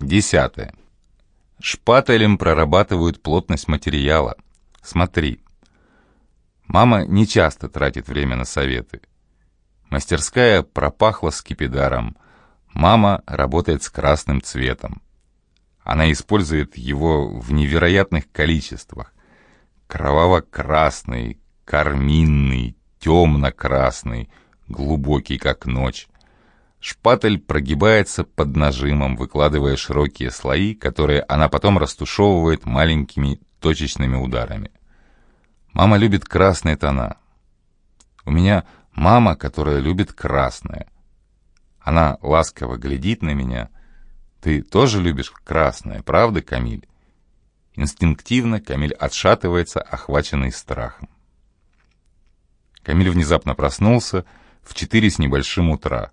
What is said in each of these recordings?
Десятое. Шпателем прорабатывают плотность материала. Смотри. Мама не часто тратит время на советы. Мастерская пропахла скипидаром. Мама работает с красным цветом. Она использует его в невероятных количествах. Кроваво-красный, карминный, темно-красный, глубокий, как ночь. Шпатель прогибается под нажимом, выкладывая широкие слои, которые она потом растушевывает маленькими точечными ударами. Мама любит красные тона. У меня мама, которая любит красное. Она ласково глядит на меня. Ты тоже любишь красное, правда, Камиль? Инстинктивно Камиль отшатывается, охваченный страхом. Камиль внезапно проснулся в четыре с небольшим утра.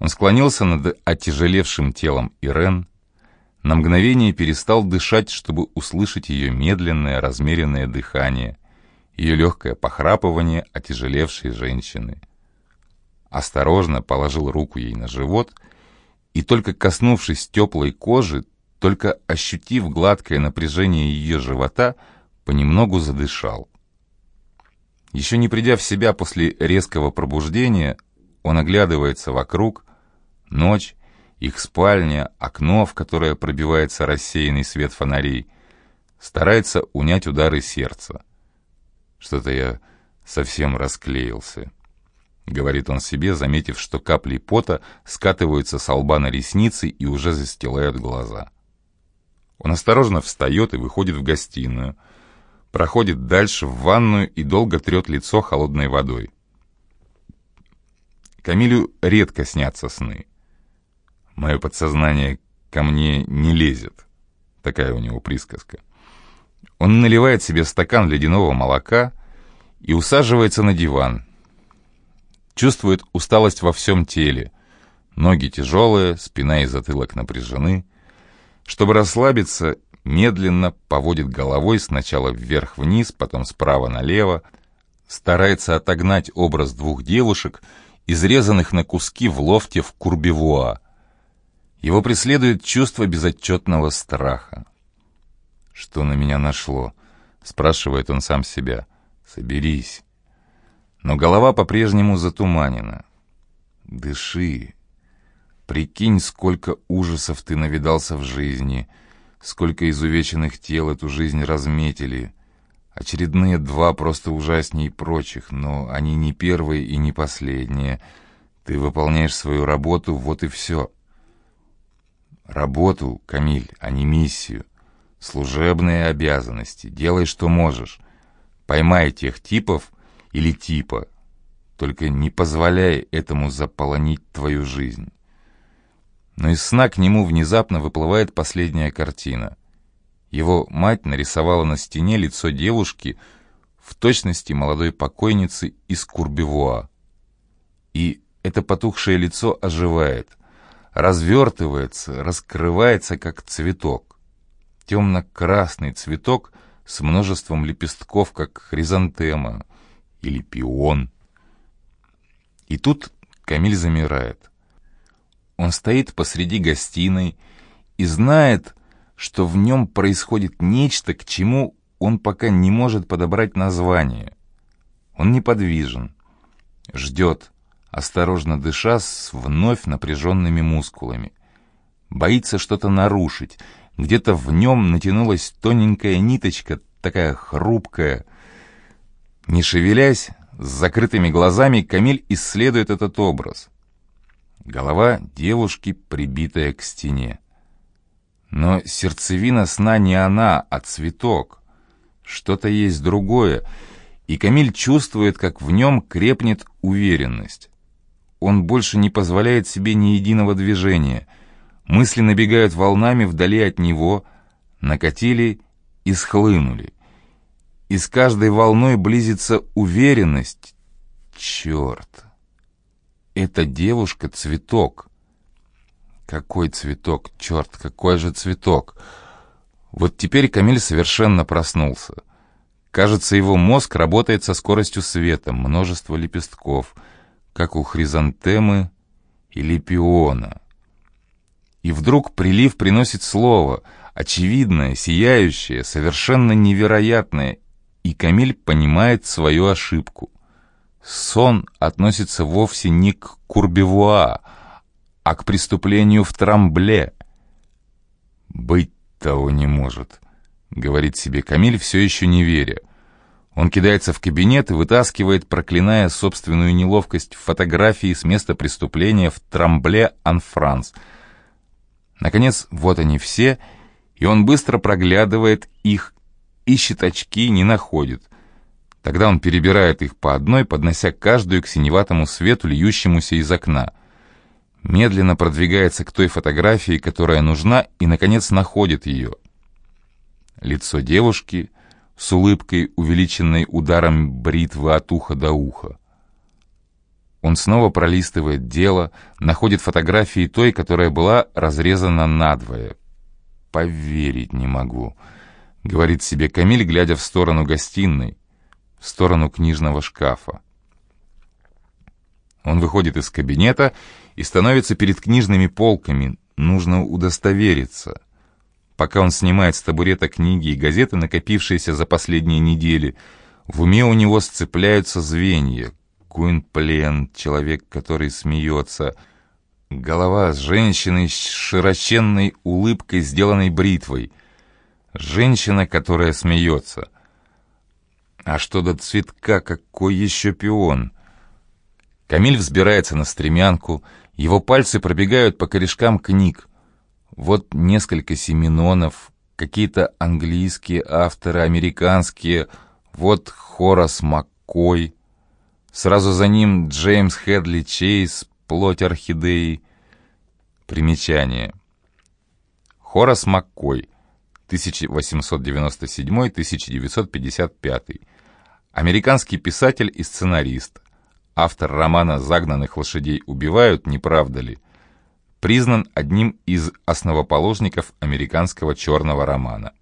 Он склонился над отяжелевшим телом Ирен, на мгновение перестал дышать, чтобы услышать ее медленное, размеренное дыхание, ее легкое похрапывание отяжелевшей женщины. Осторожно положил руку ей на живот и, только коснувшись теплой кожи, только ощутив гладкое напряжение ее живота, понемногу задышал. Еще не придя в себя после резкого пробуждения, он оглядывается вокруг, Ночь, их спальня, окно, в которое пробивается рассеянный свет фонарей, старается унять удары сердца. Что-то я совсем расклеился. Говорит он себе, заметив, что капли пота скатываются с лба на ресницы и уже застилают глаза. Он осторожно встает и выходит в гостиную, проходит дальше в ванную и долго трет лицо холодной водой. Камилю редко снятся сны. Мое подсознание ко мне не лезет. Такая у него присказка. Он наливает себе стакан ледяного молока и усаживается на диван. Чувствует усталость во всем теле. Ноги тяжелые, спина и затылок напряжены. Чтобы расслабиться, медленно поводит головой сначала вверх-вниз, потом справа налево, старается отогнать образ двух девушек, изрезанных на куски в лофте в Курбевуа. Его преследует чувство безотчетного страха. «Что на меня нашло?» — спрашивает он сам себя. «Соберись». Но голова по-прежнему затуманена. «Дыши. Прикинь, сколько ужасов ты навидался в жизни, сколько изувеченных тел эту жизнь разметили. Очередные два просто ужасней прочих, но они не первые и не последние. Ты выполняешь свою работу, вот и все». Работу, Камиль, а не миссию. Служебные обязанности. Делай, что можешь. Поймай тех типов или типа. Только не позволяй этому заполонить твою жизнь. Но из сна к нему внезапно выплывает последняя картина. Его мать нарисовала на стене лицо девушки, в точности молодой покойницы из Курбевуа. И это потухшее лицо оживает развертывается, раскрывается, как цветок. Темно-красный цветок с множеством лепестков, как хризантема или пион. И тут Камиль замирает. Он стоит посреди гостиной и знает, что в нем происходит нечто, к чему он пока не может подобрать название. Он неподвижен, ждет, осторожно дыша с вновь напряженными мускулами. Боится что-то нарушить. Где-то в нем натянулась тоненькая ниточка, такая хрупкая. Не шевелясь, с закрытыми глазами Камиль исследует этот образ. Голова девушки, прибитая к стене. Но сердцевина сна не она, а цветок. Что-то есть другое, и Камиль чувствует, как в нем крепнет уверенность. Он больше не позволяет себе ни единого движения. Мысли набегают волнами вдали от него, накатили и схлынули. И с каждой волной близится уверенность. Черт! Эта девушка — цветок. Какой цветок? Черт, какой же цветок! Вот теперь Камиль совершенно проснулся. Кажется, его мозг работает со скоростью света, множество лепестков — как у хризантемы или пиона. И вдруг прилив приносит слово, очевидное, сияющее, совершенно невероятное, и Камиль понимает свою ошибку. Сон относится вовсе не к Курбевуа, а к преступлению в Трамбле. «Быть того не может», — говорит себе Камиль, все еще не веря. Он кидается в кабинет и вытаскивает, проклиная собственную неловкость, фотографии с места преступления в Трамбле-Ан-Франс. Наконец, вот они все, и он быстро проглядывает их, ищет очки, не находит. Тогда он перебирает их по одной, поднося каждую к синеватому свету, льющемуся из окна. Медленно продвигается к той фотографии, которая нужна, и, наконец, находит ее. Лицо девушки с улыбкой, увеличенной ударом бритвы от уха до уха. Он снова пролистывает дело, находит фотографии той, которая была разрезана надвое. «Поверить не могу», — говорит себе Камиль, глядя в сторону гостиной в сторону книжного шкафа. Он выходит из кабинета и становится перед книжными полками. Нужно удостовериться. Пока он снимает с табурета книги и газеты, накопившиеся за последние недели, в уме у него сцепляются звенья. Куинплен, человек, который смеется. Голова с женщиной с широченной улыбкой, сделанной бритвой. Женщина, которая смеется — а что до цветка, какой еще пион? Камиль взбирается на стремянку, его пальцы пробегают по корешкам книг. Вот несколько семенонов, какие-то английские авторы, американские, вот Хорас Маккой. Сразу за ним Джеймс Хедли Чейз, «Плоть орхидеи». Примечание. Хорас Маккой, 1897-1955. Американский писатель и сценарист. Автор романа «Загнанных лошадей убивают, не правда ли?» Признан одним из основоположников американского черного романа.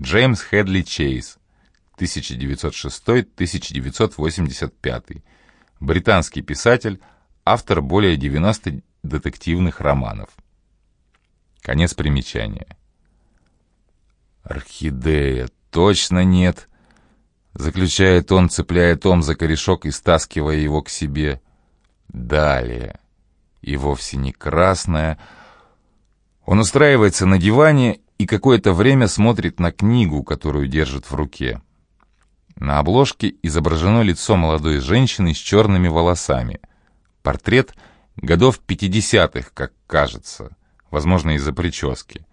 Джеймс Хедли Чейз, 1906-1985. Британский писатель, автор более 90 детективных романов. Конец примечания. «Орхидея, точно нет!» Заключает он, цепляя том за корешок и стаскивая его к себе. Далее. И вовсе не красная. Он устраивается на диване и какое-то время смотрит на книгу, которую держит в руке. На обложке изображено лицо молодой женщины с черными волосами. Портрет годов 50-х, как кажется, возможно, из-за прически.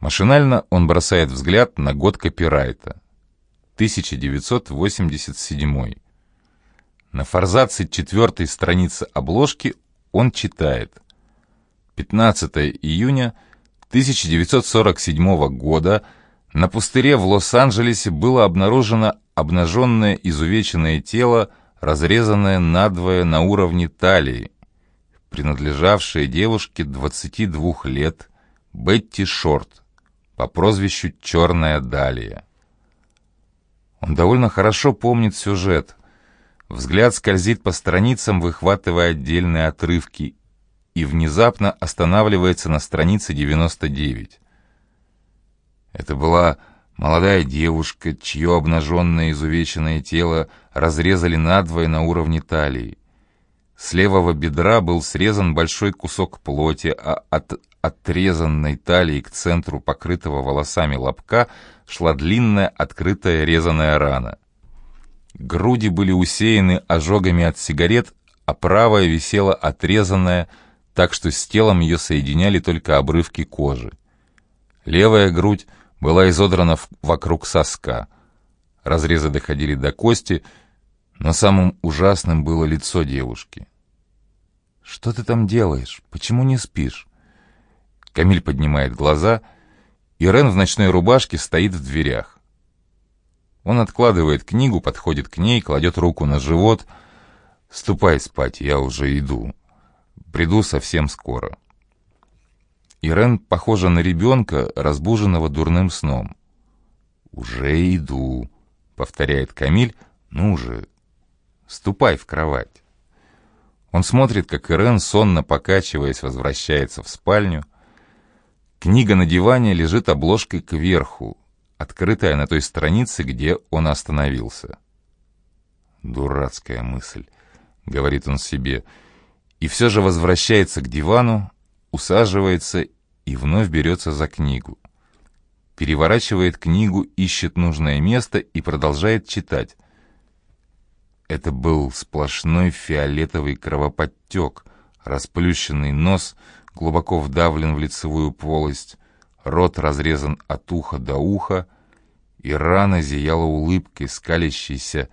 Машинально он бросает взгляд на год копирайта. 1987. На форзаце четвертой страницы обложки он читает. 15 июня 1947 года на пустыре в Лос-Анджелесе было обнаружено обнаженное изувеченное тело, разрезанное надвое на уровне талии, принадлежавшее девушке 22 лет Бетти Шорт по прозвищу «Черная Далия». Он довольно хорошо помнит сюжет. Взгляд скользит по страницам, выхватывая отдельные отрывки, и внезапно останавливается на странице 99. Это была молодая девушка, чье обнаженное изувеченное тело разрезали надвое на уровне талии. С левого бедра был срезан большой кусок плоти, а от отрезанной талии к центру покрытого волосами лобка шла длинная открытая резаная рана. Груди были усеяны ожогами от сигарет, а правая висела отрезанная, так что с телом ее соединяли только обрывки кожи. Левая грудь была изодрана вокруг соска. Разрезы доходили до кости, но самым ужасным было лицо девушки. «Что ты там делаешь? Почему не спишь?» Камиль поднимает глаза, и Рен в ночной рубашке стоит в дверях. Он откладывает книгу, подходит к ней, кладет руку на живот. «Ступай спать, я уже иду. Приду совсем скоро». Ирен похожа на ребенка, разбуженного дурным сном. «Уже иду», — повторяет Камиль. «Ну же, ступай в кровать». Он смотрит, как Ирен, сонно покачиваясь, возвращается в спальню. Книга на диване лежит обложкой кверху, открытая на той странице, где он остановился. «Дурацкая мысль», — говорит он себе, и все же возвращается к дивану, усаживается и вновь берется за книгу. Переворачивает книгу, ищет нужное место и продолжает читать. Это был сплошной фиолетовый кровоподтек, расплющенный нос глубоко вдавлен в лицевую полость, рот разрезан от уха до уха, и рана зияла улыбкой, скалящейся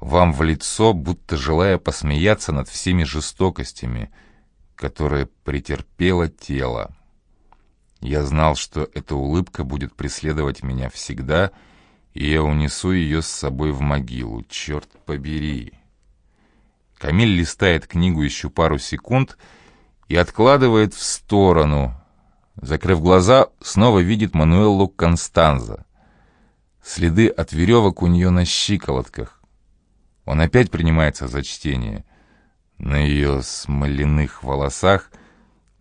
вам в лицо, будто желая посмеяться над всеми жестокостями, которые претерпело тело. Я знал, что эта улыбка будет преследовать меня всегда, и я унесу ее с собой в могилу, черт побери. Камиль листает книгу еще пару секунд и откладывает в сторону. Закрыв глаза, снова видит Мануэллу Констанза. Следы от веревок у нее на щиколотках. Он опять принимается за чтение. На ее смоляных волосах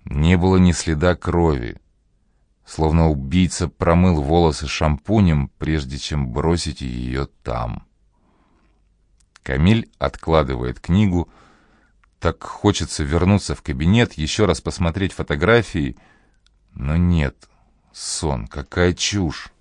не было ни следа крови. Словно убийца промыл волосы шампунем, прежде чем бросить ее там. Камиль откладывает книгу. Так хочется вернуться в кабинет, еще раз посмотреть фотографии. Но нет, сон, какая чушь.